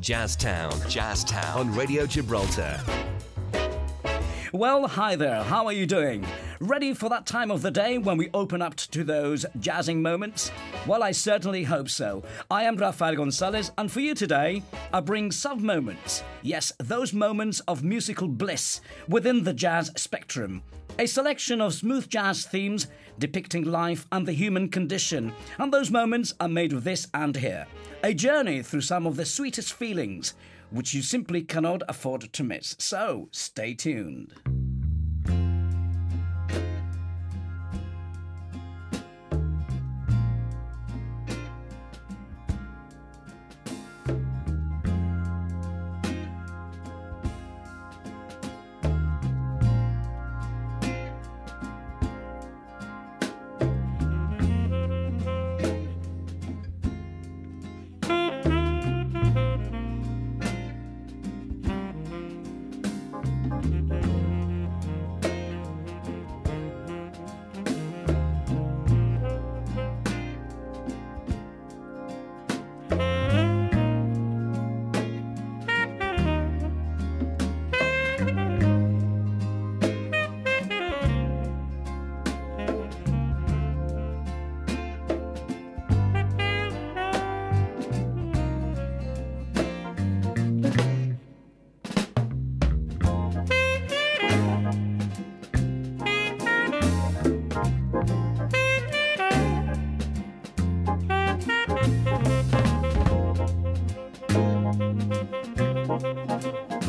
Jazztown. Jazztown. On Radio Gibraltar. Well, hi there. How are you doing? Ready for that time of the day when we open up to those jazzing moments? Well, I certainly hope so. I am Rafael Gonzalez, and for you today, I bring some moments. Yes, those moments of musical bliss within the jazz spectrum. A selection of smooth jazz themes depicting life and the human condition, and those moments are made of this and here. A journey through some of the sweetest feelings, which you simply cannot afford to miss. So, stay tuned.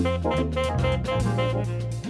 Música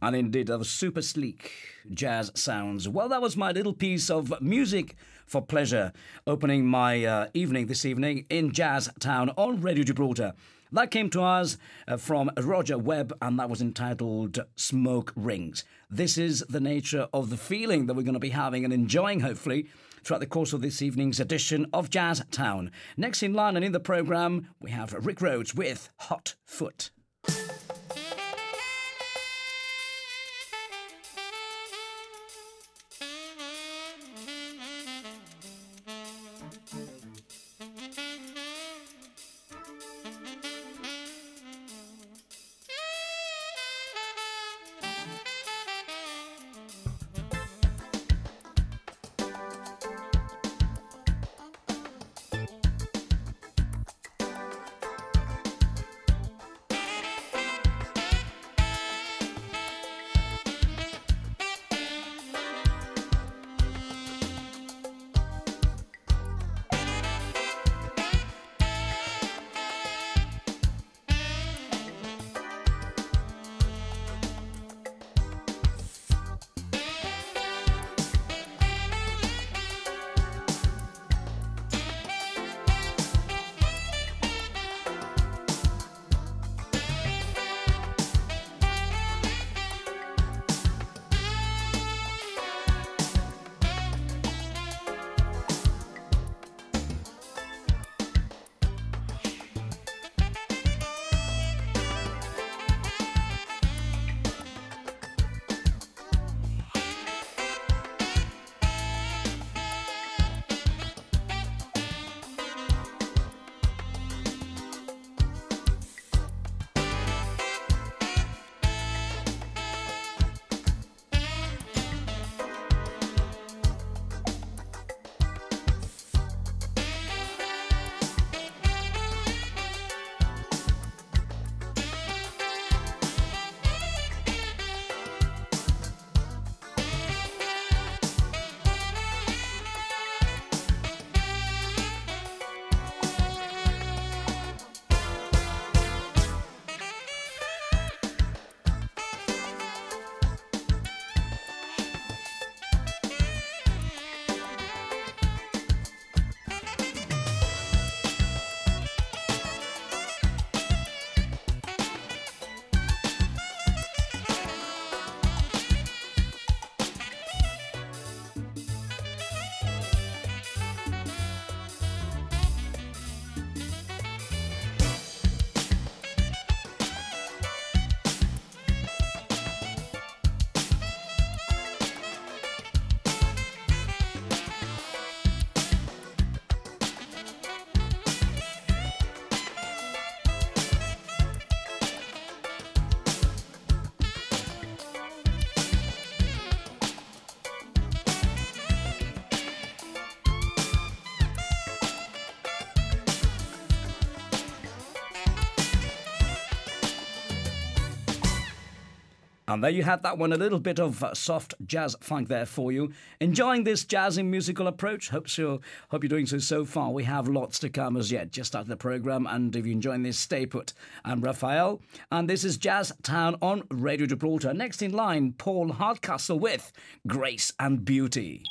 And indeed, was super sleek jazz sounds. Well, that was my little piece of music for pleasure, opening my uh, evening this evening in Jazz Town on Radio Gibraltar. That came to us uh, from Roger Webb, and that was entitled Smoke Rings. This is the nature of the feeling that we're going to be having and enjoying, hopefully, throughout the course of this evening's edition of Jazz Town. Next in line and in the programme, we have Rick Rhodes with Hot Foot. And there you have that one, a little bit of uh, soft jazz funk there for you. Enjoying this jazzy musical approach? Hope so. Hope you're doing so so far. We have lots to come as yet. Just started the program, and if you're enjoying this, stay put. I'm Raphael, and this is Jazz Town on Radio Gibraltar. Next in line, Paul Hardcastle with Grace and Beauty.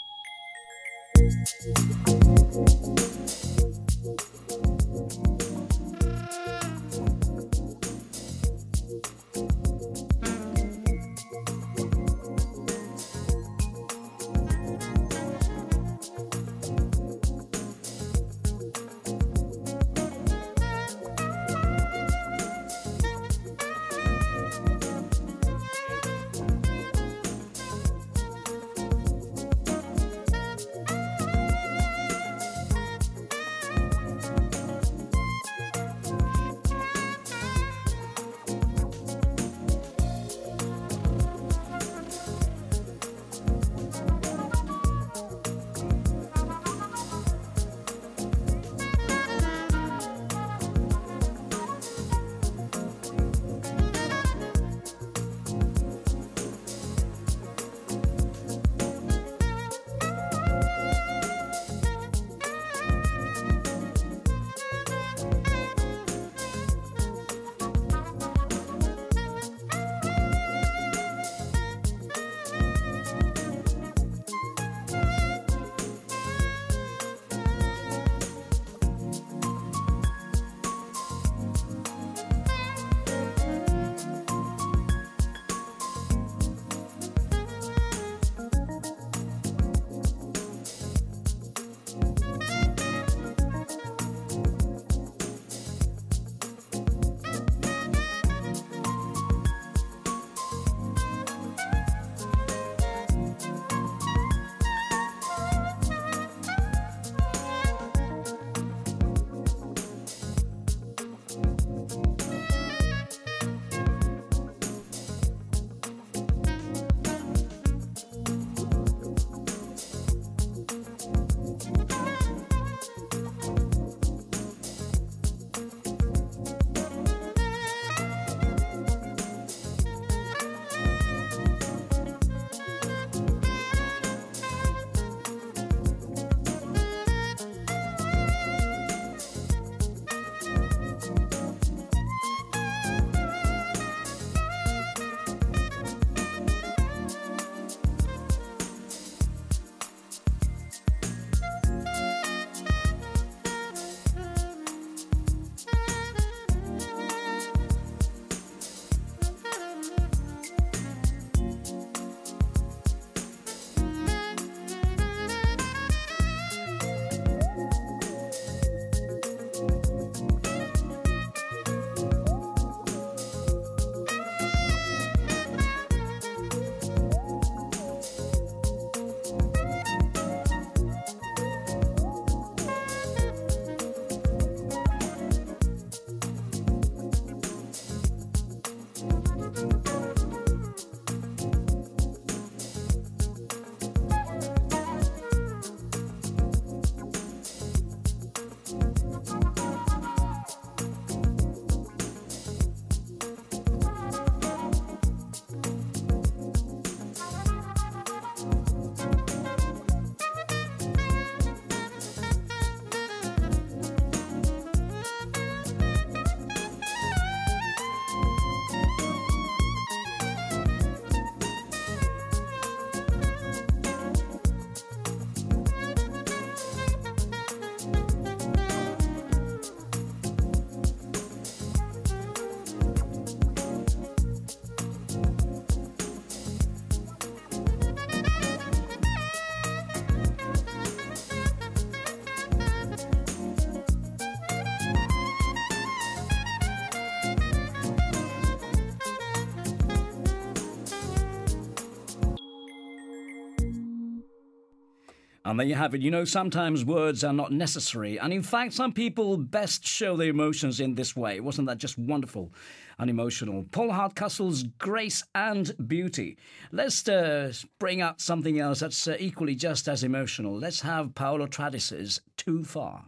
And there you have it. You know, sometimes words are not necessary. And in fact, some people best show their emotions in this way. Wasn't that just wonderful and emotional? Paul Hardcastle's Grace and Beauty. Let's uh, bring out something else that's uh, equally just as emotional. Let's have Paolo Tradis's Too Far.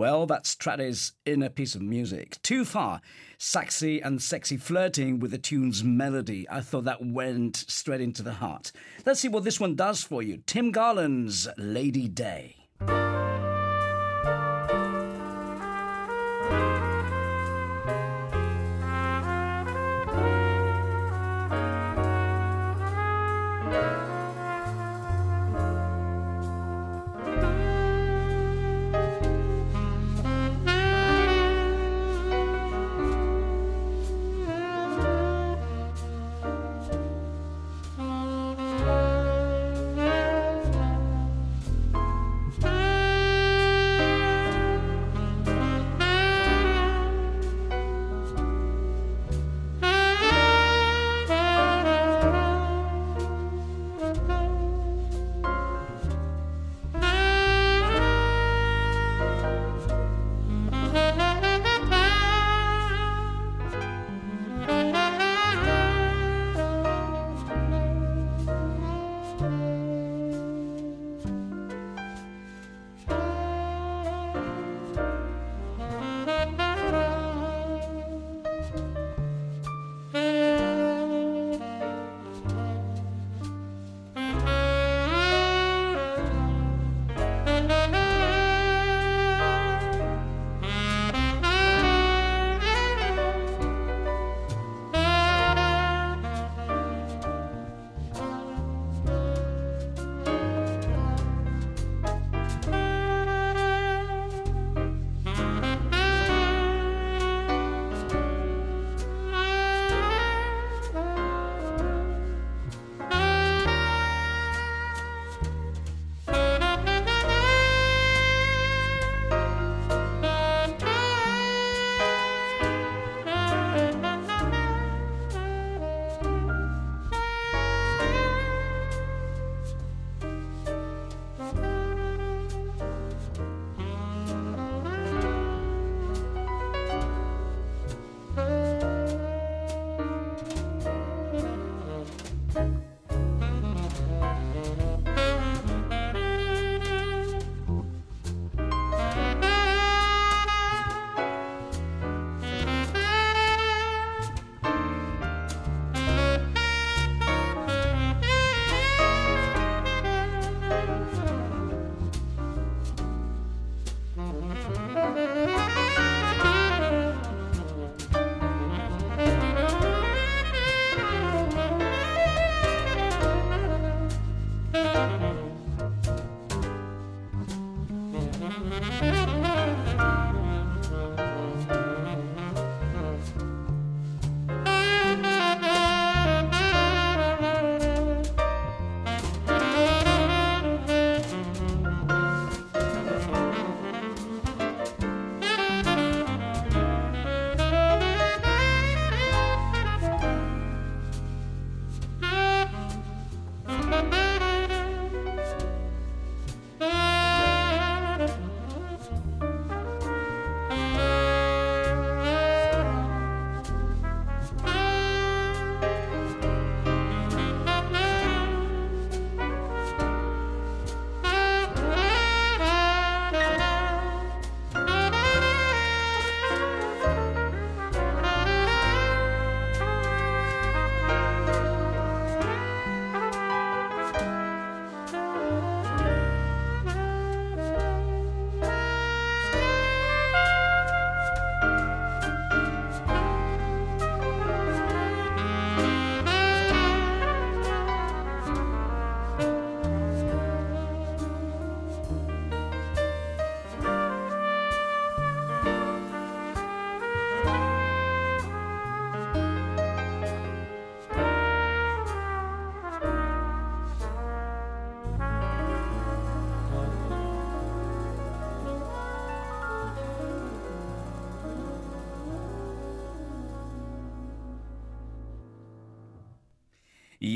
Well, that's Tradi's inner piece of music. Too far. Sexy and sexy flirting with the tune's melody. I thought that went straight into the heart. Let's see what this one does for you. Tim Garland's Lady Day.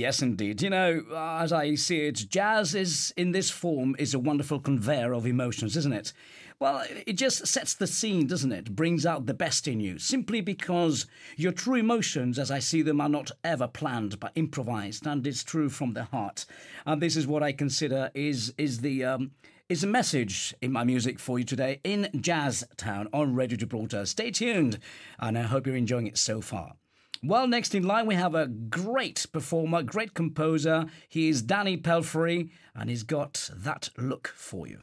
Yes, indeed. You know, as I see it, jazz is in this form is a wonderful conveyor of emotions, isn't it? Well, it just sets the scene, doesn't it? Brings out the best in you, simply because your true emotions, as I see them, are not ever planned but improvised, and it's true from the heart. And this is what I consider is is the um, is a message in my music for you today in Jazz Town on Radio Gibraltar. Stay tuned, and I hope you're enjoying it so far. Well, next in line, we have a great performer, great composer. He is Danny Pelfrey, and he's got that look for you.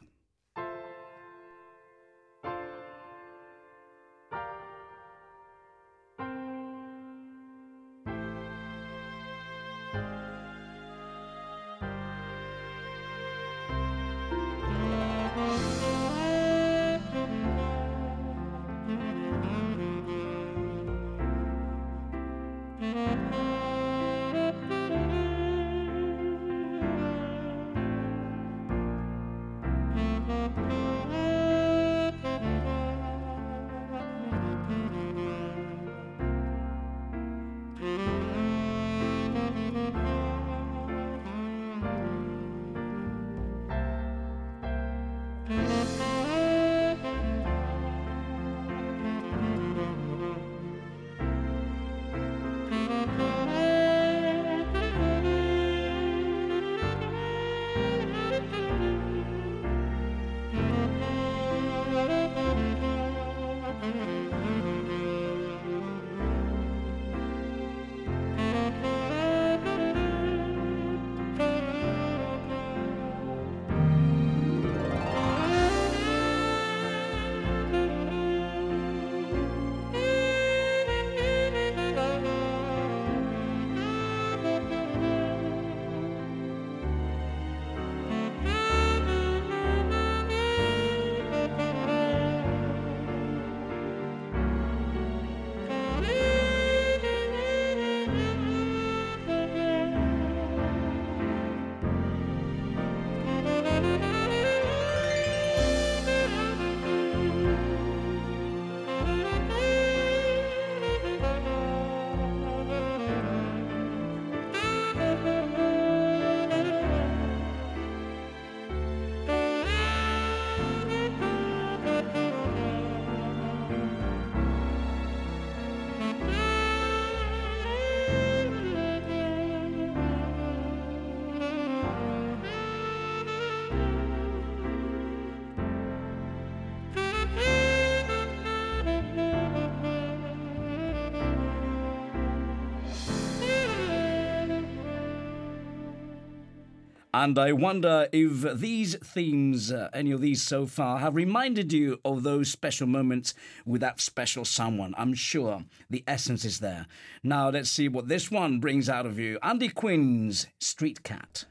And I wonder if these themes, uh, any of these so far, have reminded you of those special moments with that special someone. I'm sure the essence is there. Now let's see what this one brings out of you. Andy Quinn's Street Cat.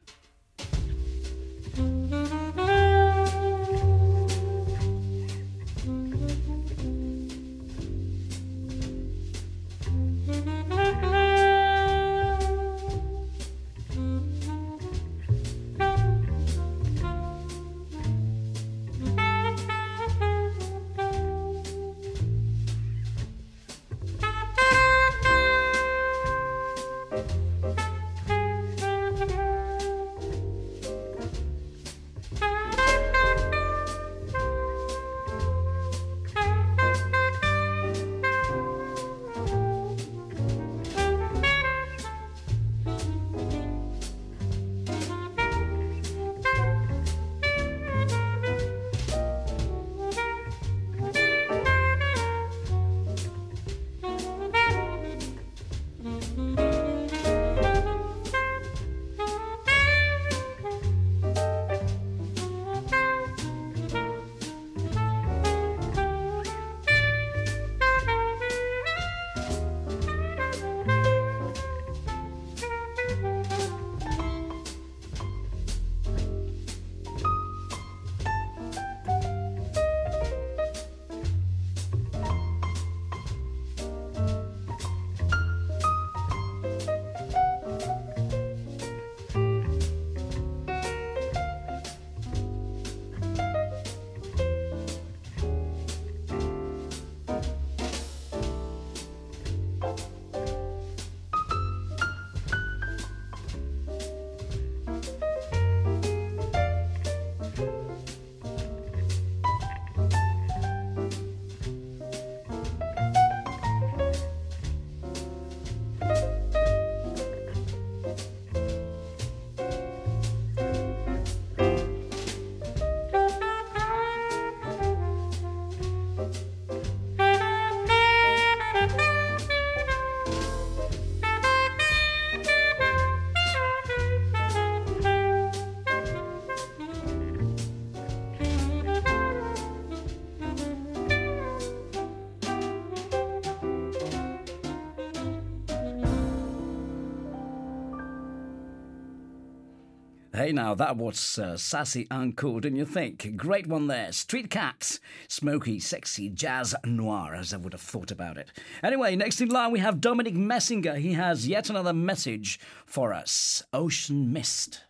Hey, now that was uh, sassy and cool, didn't you think? Great one there. Street Cats, smoky, sexy jazz noir, as I would have thought about it. Anyway, next in line we have Dominic Messinger. He has yet another message for us Ocean Mist.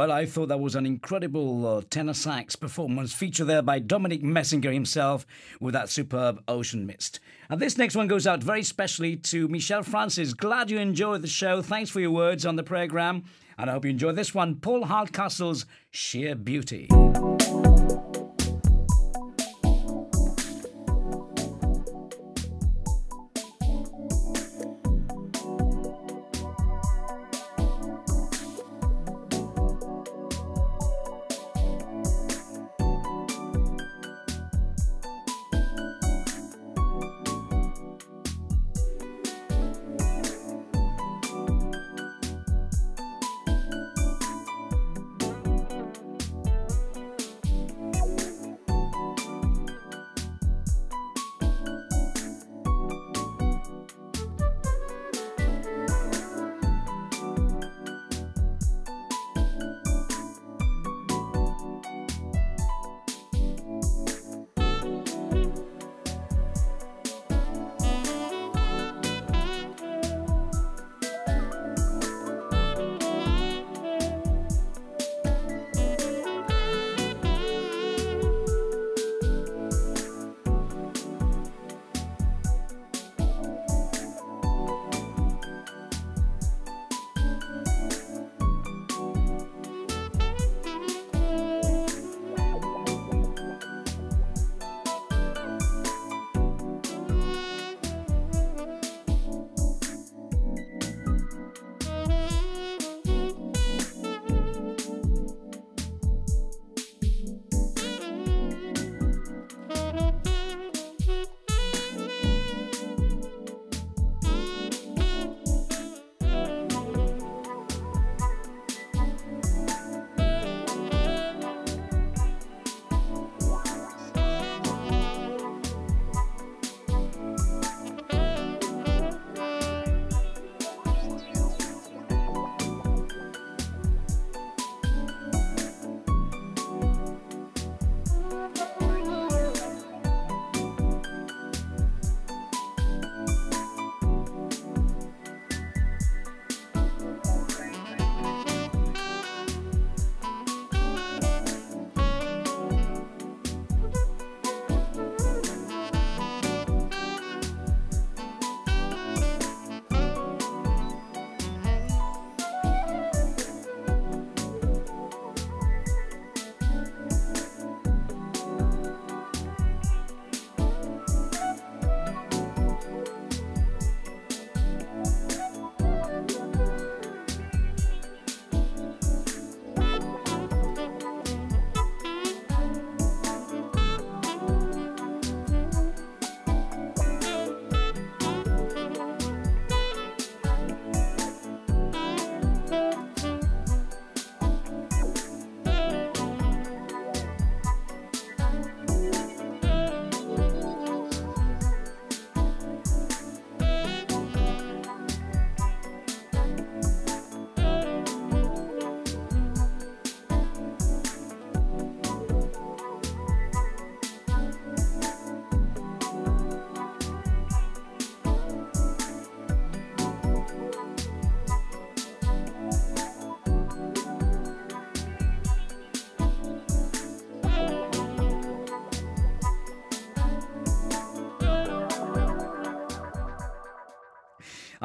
Well, I thought that was an incredible uh, tenor sax performance featured there by Dominic Messinger himself with that superb Ocean Mist. And this next one goes out very specially to Michelle Francis. Glad you enjoyed the show. Thanks for your words on the programme. And I hope you enjoy this one Paul Hardcastle's Sheer Beauty.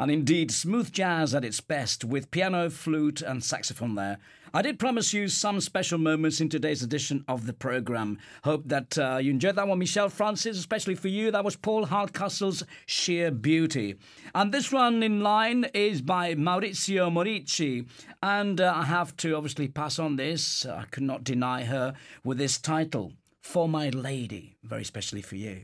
And indeed smooth jazz at its best with piano, flute, and saxophone there. I did promise you some special moments in today's edition of the program. Hope that uh, you enjoyed that one, Michelle Francis, especially for you. That was Paul Hardcastle's Sheer Beauty. And this one in line is by Maurizio Morici. And uh, I have to obviously pass on this. I could not deny her with this title, For My Lady, very specially for you.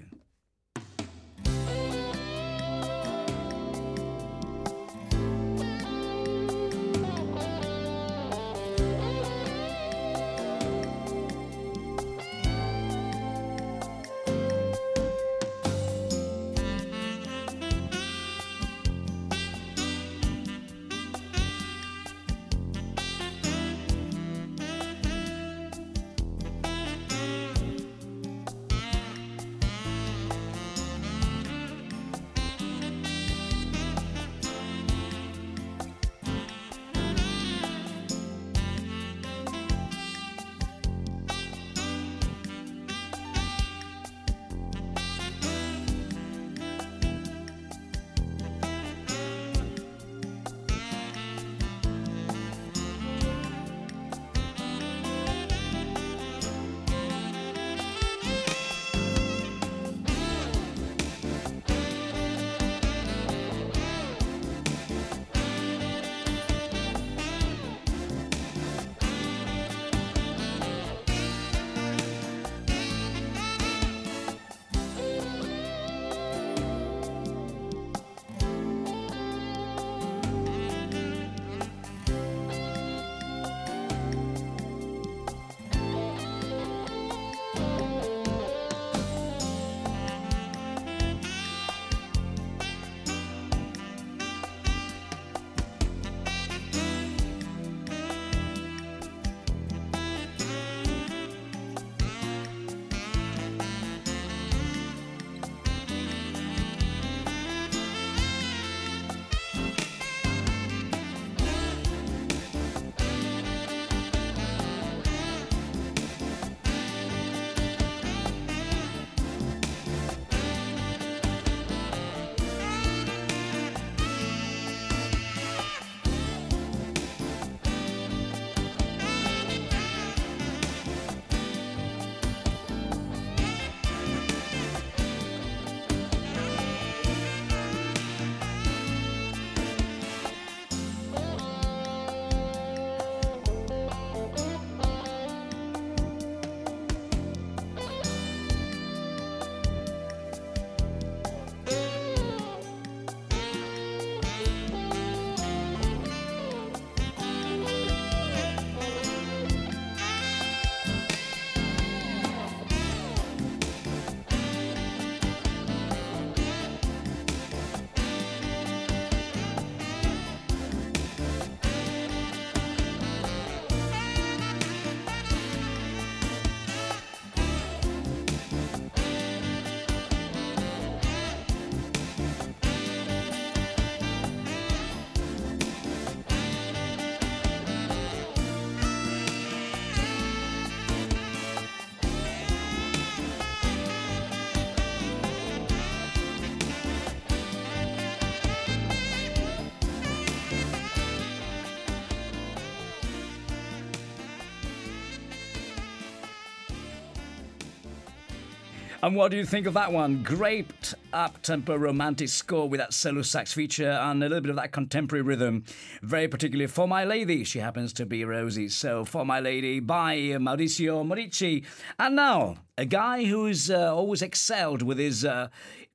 And what do you think of that one? Great up tempo romantic score with that solo sax feature and a little bit of that contemporary rhythm. Very particularly for my lady. She happens to be Rosie. So, for my lady by Maurizio Morici. And now, a guy who's uh, always excelled with his uh,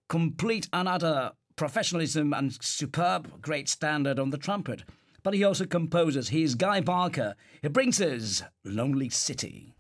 complete and utter professionalism and superb, great standard on the trumpet. But he also composes. He's Guy Barker. He brings us Lonely City.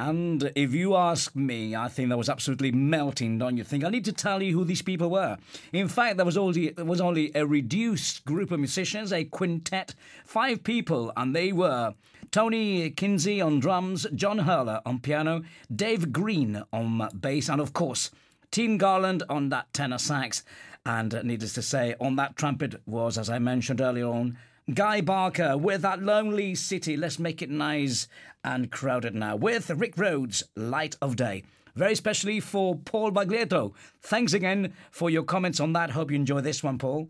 And if you ask me, I think that was absolutely melting, don't you think? I need to tell you who these people were. In fact, there was only there was only a reduced group of musicians, a quintet, five people, and they were Tony Kinsey on drums, John Horler on piano, Dave Green on bass, and of course, Tim Garland on that tenor sax. And needless to say, on that trumpet was, as I mentioned earlier on, Guy Barker with that lonely city. Let's make it nice and crowded now with Rick Rhodes, Light of Day. Very specially for Paul Baglietto. Thanks again for your comments on that. Hope you enjoy this one, Paul.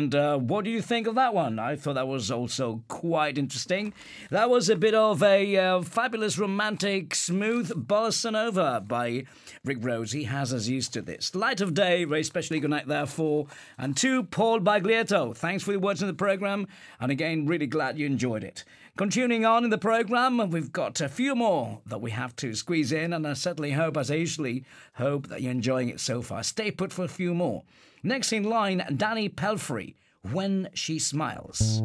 And uh, what do you think of that one? I thought that was also quite interesting. That was a bit of a uh, fabulous, romantic, smooth bossa nova by Rick Rhodes. He has us used to this. Light of Day, very specially good night there for. And to Paul Baglietto, thanks for the words in the programme. And again, really glad you enjoyed it. Continuing on in the programme, we've got a few more that we have to squeeze in, and I certainly hope, as I usually hope, that you're enjoying it so far. Stay put for a few more. Next in line, Danny Pelfrey, When She Smiles.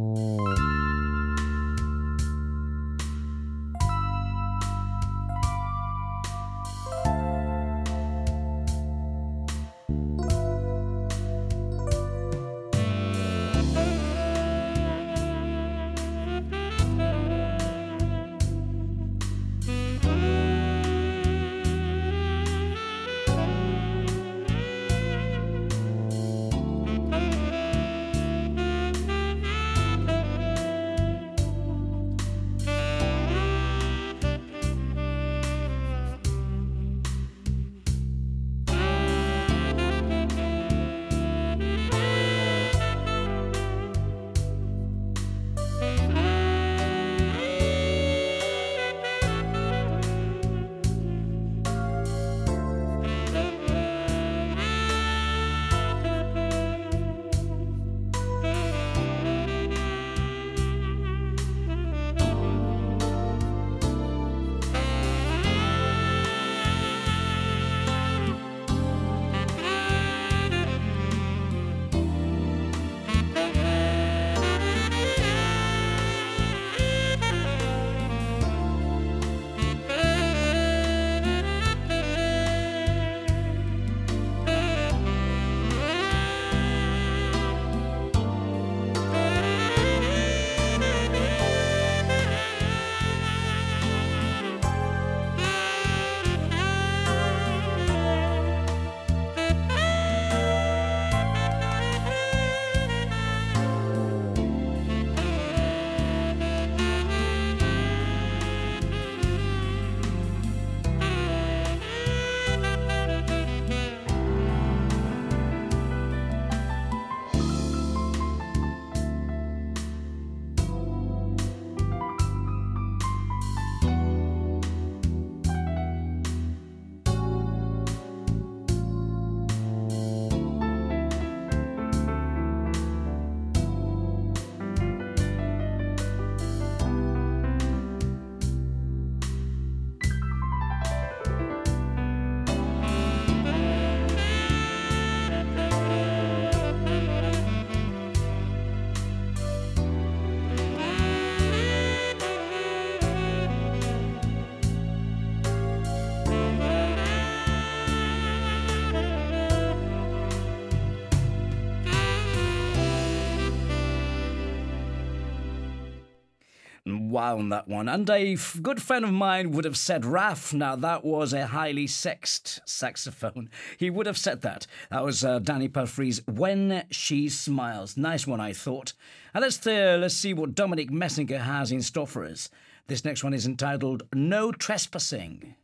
On that one. And a good friend of mine would have said Raf. Now, that was a highly sexed saxophone. He would have said that. That was uh, Danny Pelfrey's When She Smiles. Nice one, I thought. And let's, let's see what Dominic Messinger has in store for us. This next one is entitled No Trespassing.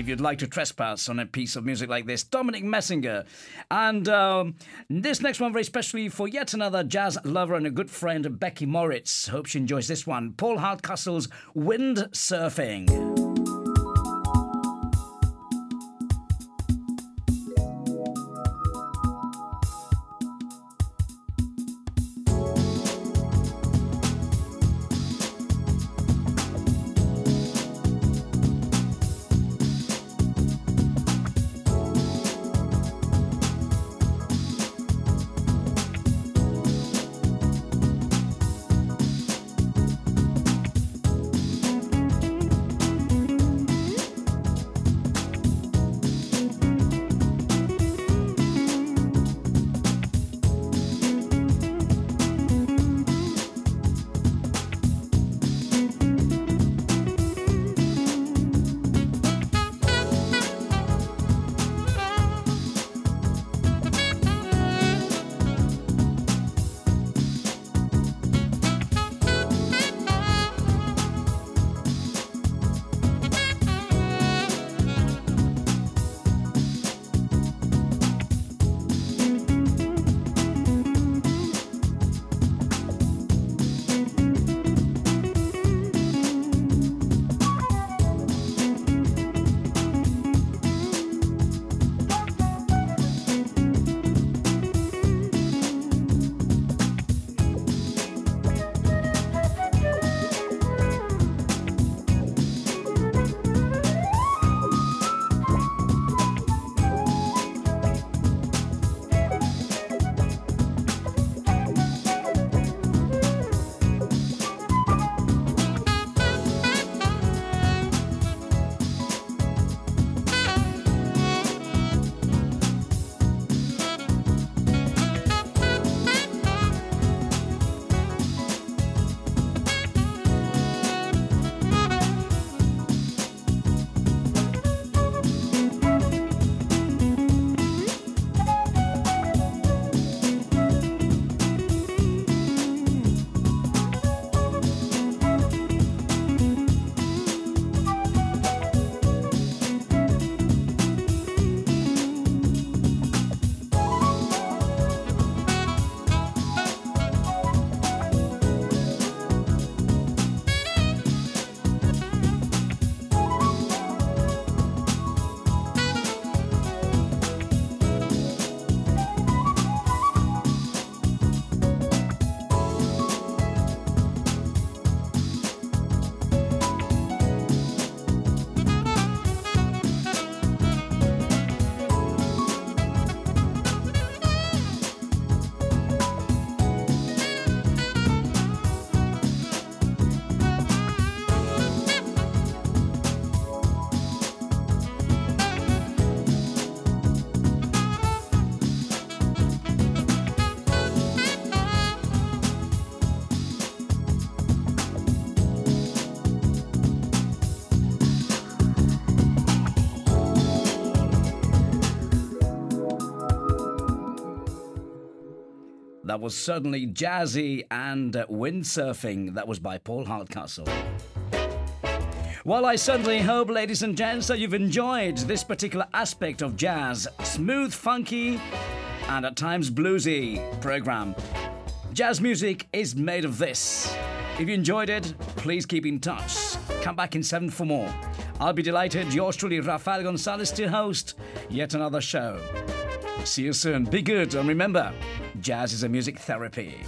If you'd like to trespass on a piece of music like this. Dominic Messinger. And um, this next one, very specially for yet another jazz lover and a good friend, Becky Moritz. Hope she enjoys this one. Paul Hardcastle's Wind Surfing. That was certainly jazzy and windsurfing. That was by Paul Hardcastle. Well, I certainly hope, ladies and gents, that you've enjoyed this particular aspect of jazz. Smooth, funky, and at times bluesy program. Jazz music is made of this. If you enjoyed it, please keep in touch. Come back in seven for more. I'll be delighted, yours truly, Rafael Gonzalez, to host yet another show. See you soon. Be good, and remember, jazz is a music therapy.